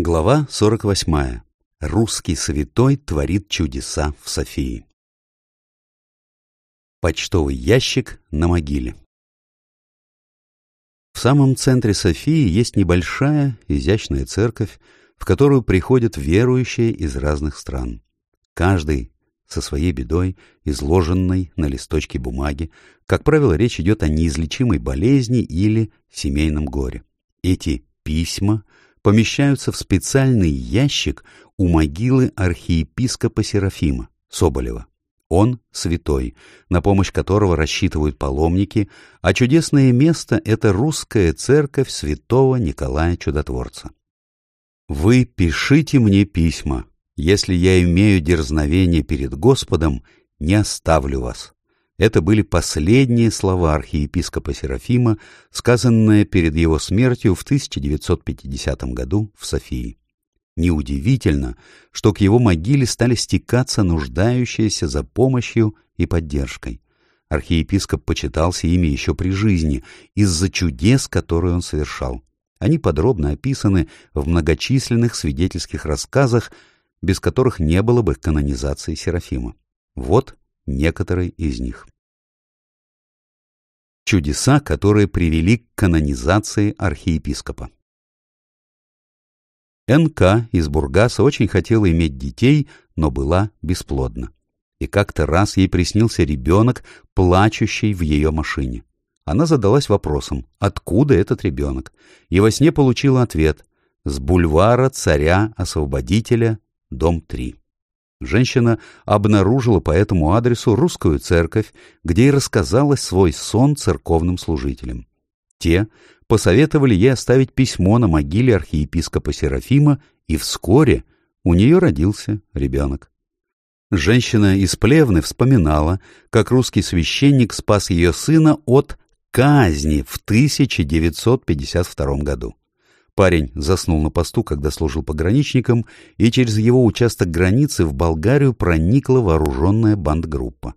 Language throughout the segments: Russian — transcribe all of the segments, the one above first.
Глава 48. Русский святой творит чудеса в Софии. Почтовый ящик на могиле. В самом центре Софии есть небольшая, изящная церковь, в которую приходят верующие из разных стран. Каждый со своей бедой, изложенной на листочке бумаги. Как правило, речь идет о неизлечимой болезни или семейном горе. Эти письма — помещаются в специальный ящик у могилы архиепископа Серафима Соболева. Он святой, на помощь которого рассчитывают паломники, а чудесное место — это русская церковь святого Николая Чудотворца. «Вы пишите мне письма. Если я имею дерзновение перед Господом, не оставлю вас. Это были последние слова архиепископа Серафима, сказанные перед его смертью в 1950 году в Софии. Неудивительно, что к его могиле стали стекаться нуждающиеся за помощью и поддержкой. Архиепископ почитался ими еще при жизни из-за чудес, которые он совершал. Они подробно описаны в многочисленных свидетельских рассказах, без которых не было бы канонизации Серафима. Вот некоторые из них. Чудеса, которые привели к канонизации архиепископа. НК из Бургаса очень хотела иметь детей, но была бесплодна. И как-то раз ей приснился ребенок, плачущий в ее машине. Она задалась вопросом, откуда этот ребенок, и во сне получила ответ «С бульвара царя-освободителя, дом 3». Женщина обнаружила по этому адресу русскую церковь, где и рассказала свой сон церковным служителям. Те посоветовали ей оставить письмо на могиле архиепископа Серафима, и вскоре у нее родился ребенок. Женщина из Плевны вспоминала, как русский священник спас ее сына от казни в 1952 году. Парень заснул на посту, когда служил пограничником, и через его участок границы в Болгарию проникла вооруженная бандгруппа.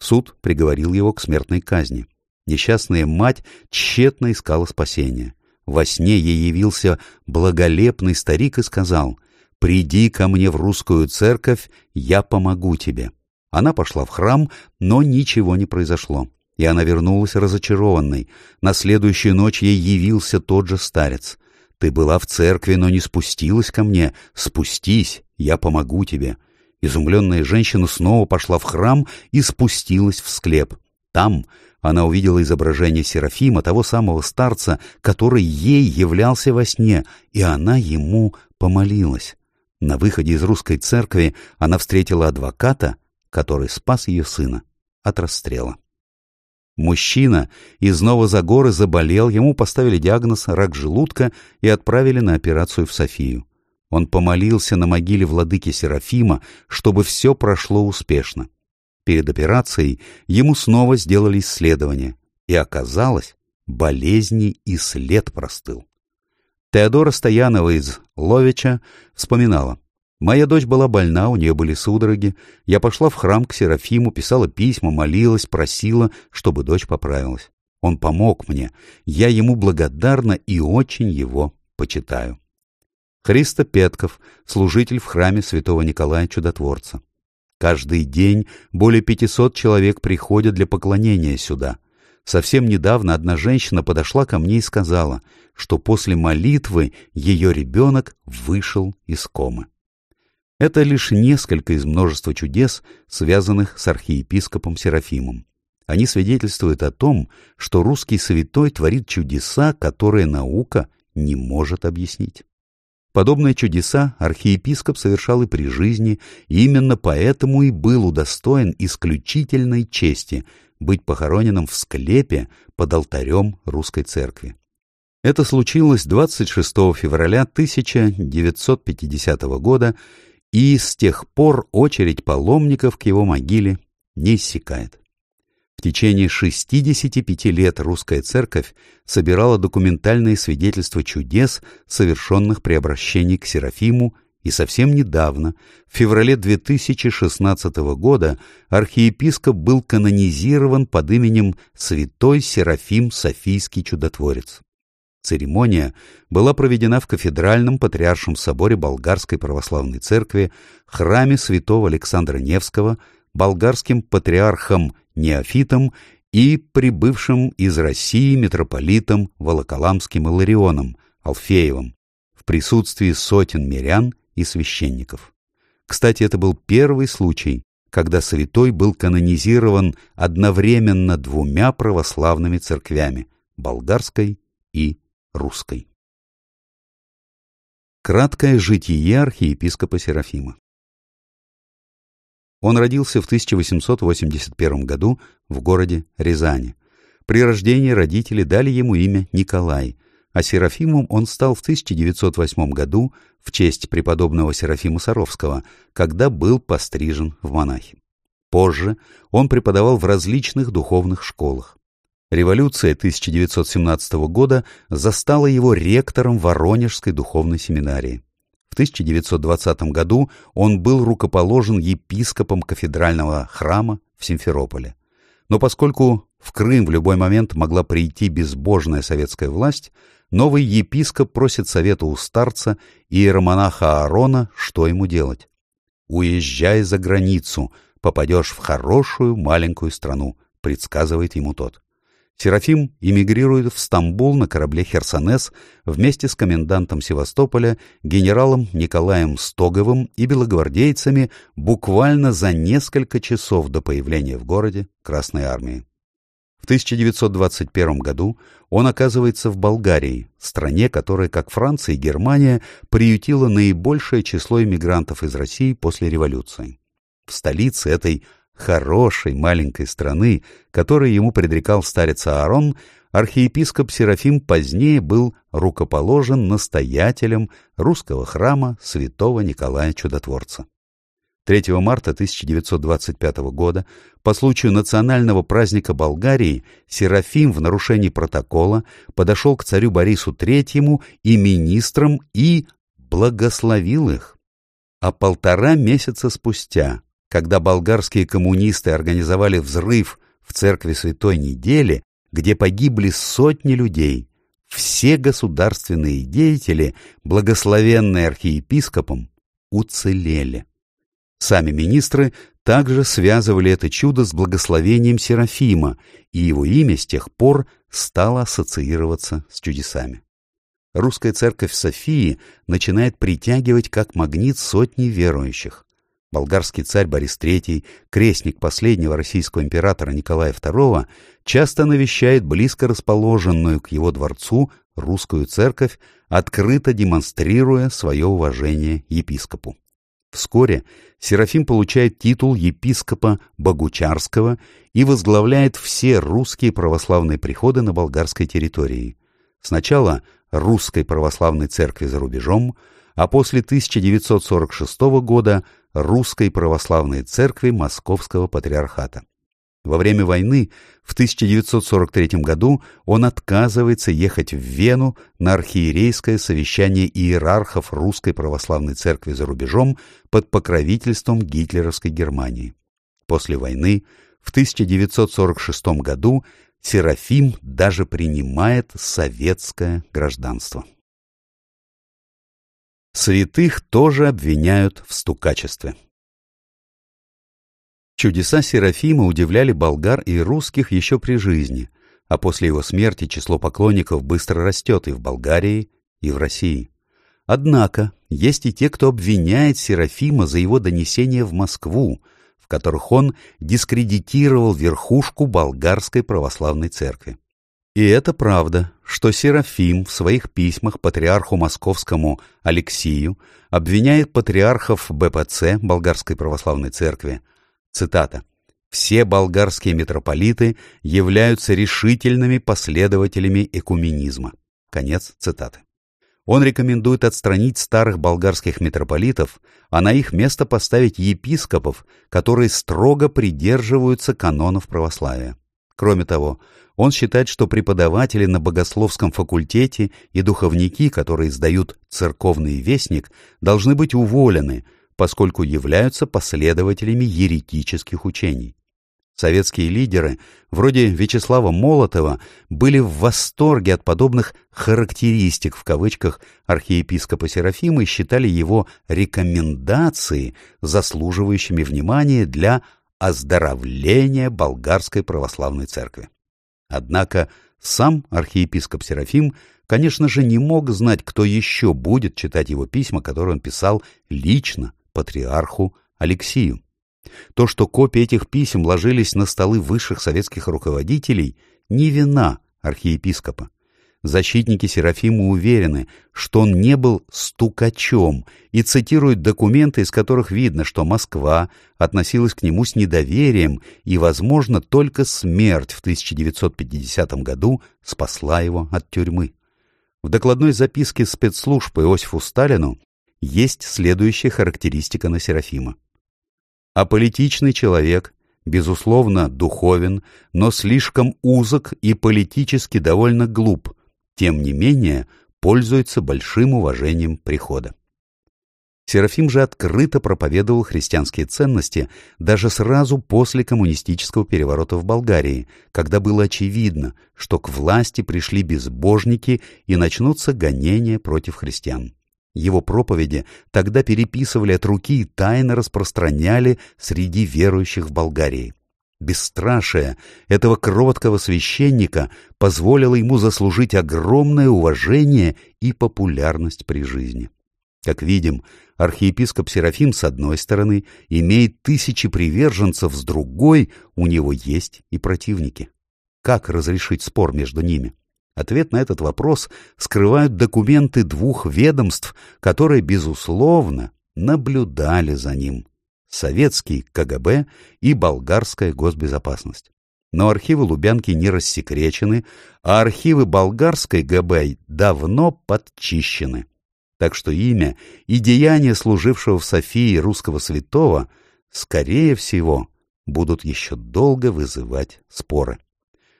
Суд приговорил его к смертной казни. Несчастная мать тщетно искала спасения. Во сне ей явился благолепный старик и сказал «Приди ко мне в русскую церковь, я помогу тебе». Она пошла в храм, но ничего не произошло, и она вернулась разочарованной. На следующую ночь ей явился тот же старец. Ты была в церкви, но не спустилась ко мне. Спустись, я помогу тебе. Изумленная женщина снова пошла в храм и спустилась в склеп. Там она увидела изображение Серафима, того самого старца, который ей являлся во сне, и она ему помолилась. На выходе из русской церкви она встретила адвоката, который спас ее сына от расстрела. Мужчина из Новозагоры заболел, ему поставили диагноз рак желудка и отправили на операцию в Софию. Он помолился на могиле владыки Серафима, чтобы все прошло успешно. Перед операцией ему снова сделали исследование, и оказалось, болезни и след простыл. Теодора Стоянова из Ловича вспоминала. Моя дочь была больна, у нее были судороги. Я пошла в храм к Серафиму, писала письма, молилась, просила, чтобы дочь поправилась. Он помог мне. Я ему благодарна и очень его почитаю. Христо Петков, служитель в храме святого Николая Чудотворца. Каждый день более 500 человек приходят для поклонения сюда. Совсем недавно одна женщина подошла ко мне и сказала, что после молитвы ее ребенок вышел из комы. Это лишь несколько из множества чудес, связанных с архиепископом Серафимом. Они свидетельствуют о том, что русский святой творит чудеса, которые наука не может объяснить. Подобные чудеса архиепископ совершал и при жизни, и именно поэтому и был удостоен исключительной чести быть похороненным в склепе под алтарем русской церкви. Это случилось 26 февраля 1950 года, и с тех пор очередь паломников к его могиле не иссякает. В течение 65 лет русская церковь собирала документальные свидетельства чудес, совершенных при обращении к Серафиму, и совсем недавно, в феврале 2016 года, архиепископ был канонизирован под именем Святой Серафим Софийский Чудотворец. Церемония была проведена в кафедральном патриаршем соборе Болгарской православной церкви, храме святого Александра Невского, болгарским патриархом Неофитом и прибывшим из России митрополитом Волоколамским Иларионом, Алфеевым, в присутствии сотен мирян и священников. Кстати, это был первый случай, когда святой был канонизирован одновременно двумя православными церквями – болгарской и русской. Краткое житие архиепископа Серафима Он родился в 1881 году в городе Рязани. При рождении родители дали ему имя Николай, а Серафимом он стал в 1908 году в честь преподобного Серафима Саровского, когда был пострижен в монахи. Позже он преподавал в различных духовных школах. Революция 1917 года застала его ректором Воронежской духовной семинарии. В 1920 году он был рукоположен епископом кафедрального храма в Симферополе. Но поскольку в Крым в любой момент могла прийти безбожная советская власть, новый епископ просит совета у старца и иеромонаха Аарона, что ему делать. «Уезжай за границу, попадешь в хорошую маленькую страну», предсказывает ему тот. Серафим эмигрирует в Стамбул на корабле «Херсонес» вместе с комендантом Севастополя, генералом Николаем Стоговым и белогвардейцами буквально за несколько часов до появления в городе Красной Армии. В 1921 году он оказывается в Болгарии, стране, которая, как Франция и Германия, приютила наибольшее число иммигрантов из России после революции. В столице этой хорошей маленькой страны, которой ему предрекал старец Аарон, архиепископ Серафим позднее был рукоположен настоятелем русского храма святого Николая Чудотворца. 3 марта 1925 года по случаю национального праздника Болгарии Серафим в нарушении протокола подошел к царю Борису III и министрам и благословил их. А полтора месяца спустя когда болгарские коммунисты организовали взрыв в церкви Святой Недели, где погибли сотни людей, все государственные деятели, благословенные архиепископом, уцелели. Сами министры также связывали это чудо с благословением Серафима, и его имя с тех пор стало ассоциироваться с чудесами. Русская церковь Софии начинает притягивать как магнит сотни верующих болгарский царь Борис III, крестник последнего российского императора Николая II, часто навещает близко расположенную к его дворцу русскую церковь, открыто демонстрируя свое уважение епископу. Вскоре Серафим получает титул епископа Богучарского и возглавляет все русские православные приходы на болгарской территории. Сначала русской православной церкви за рубежом, а после 1946 года Русской Православной Церкви Московского Патриархата. Во время войны в 1943 году он отказывается ехать в Вену на архиерейское совещание иерархов Русской Православной Церкви за рубежом под покровительством гитлеровской Германии. После войны в 1946 году Серафим даже принимает советское гражданство. Святых тоже обвиняют в стукачестве. Чудеса Серафима удивляли болгар и русских еще при жизни, а после его смерти число поклонников быстро растет и в Болгарии, и в России. Однако есть и те, кто обвиняет Серафима за его донесение в Москву, в которых он дискредитировал верхушку болгарской православной церкви. И это правда, что Серафим в своих письмах патриарху московскому Алексию обвиняет патриархов БПЦ, Болгарской Православной Церкви, цитата, «Все болгарские митрополиты являются решительными последователями экуменизма». Конец цитаты. Он рекомендует отстранить старых болгарских митрополитов, а на их место поставить епископов, которые строго придерживаются канонов православия. Кроме того, он считает, что преподаватели на богословском факультете и духовники, которые сдают церковный вестник, должны быть уволены, поскольку являются последователями еретических учений. Советские лидеры, вроде Вячеслава Молотова, были в восторге от подобных «характеристик» в кавычках архиепископа Серафима и считали его рекомендации заслуживающими внимания для оздоровления болгарской православной церкви. Однако сам архиепископ Серафим, конечно же, не мог знать, кто еще будет читать его письма, которые он писал лично патриарху Алексию. То, что копии этих писем ложились на столы высших советских руководителей, не вина архиепископа. Защитники Серафима уверены, что он не был стукачом и цитируют документы, из которых видно, что Москва относилась к нему с недоверием и, возможно, только смерть в 1950 году спасла его от тюрьмы. В докладной записке спецслужб Иосифу Сталину есть следующая характеристика на Серафима. Аполитичный человек, безусловно, духовен, но слишком узок и политически довольно глуп, тем не менее пользуется большим уважением прихода. Серафим же открыто проповедовал христианские ценности даже сразу после коммунистического переворота в Болгарии, когда было очевидно, что к власти пришли безбожники и начнутся гонения против христиан. Его проповеди тогда переписывали от руки и тайно распространяли среди верующих в Болгарии. Бесстрашие этого кроткого священника позволило ему заслужить огромное уважение и популярность при жизни. Как видим, архиепископ Серафим с одной стороны имеет тысячи приверженцев, с другой у него есть и противники. Как разрешить спор между ними? Ответ на этот вопрос скрывают документы двух ведомств, которые, безусловно, наблюдали за ним. Советский КГБ и Болгарская госбезопасность. Но архивы Лубянки не рассекречены, а архивы болгарской ГБ давно подчищены. Так что имя и деяния служившего в Софии русского святого, скорее всего, будут еще долго вызывать споры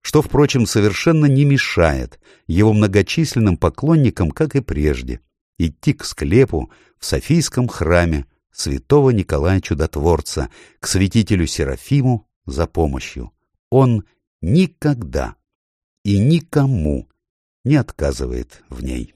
что, впрочем, совершенно не мешает его многочисленным поклонникам, как и прежде, идти к склепу в Софийском храме святого Николая Чудотворца, к святителю Серафиму за помощью. Он никогда и никому не отказывает в ней.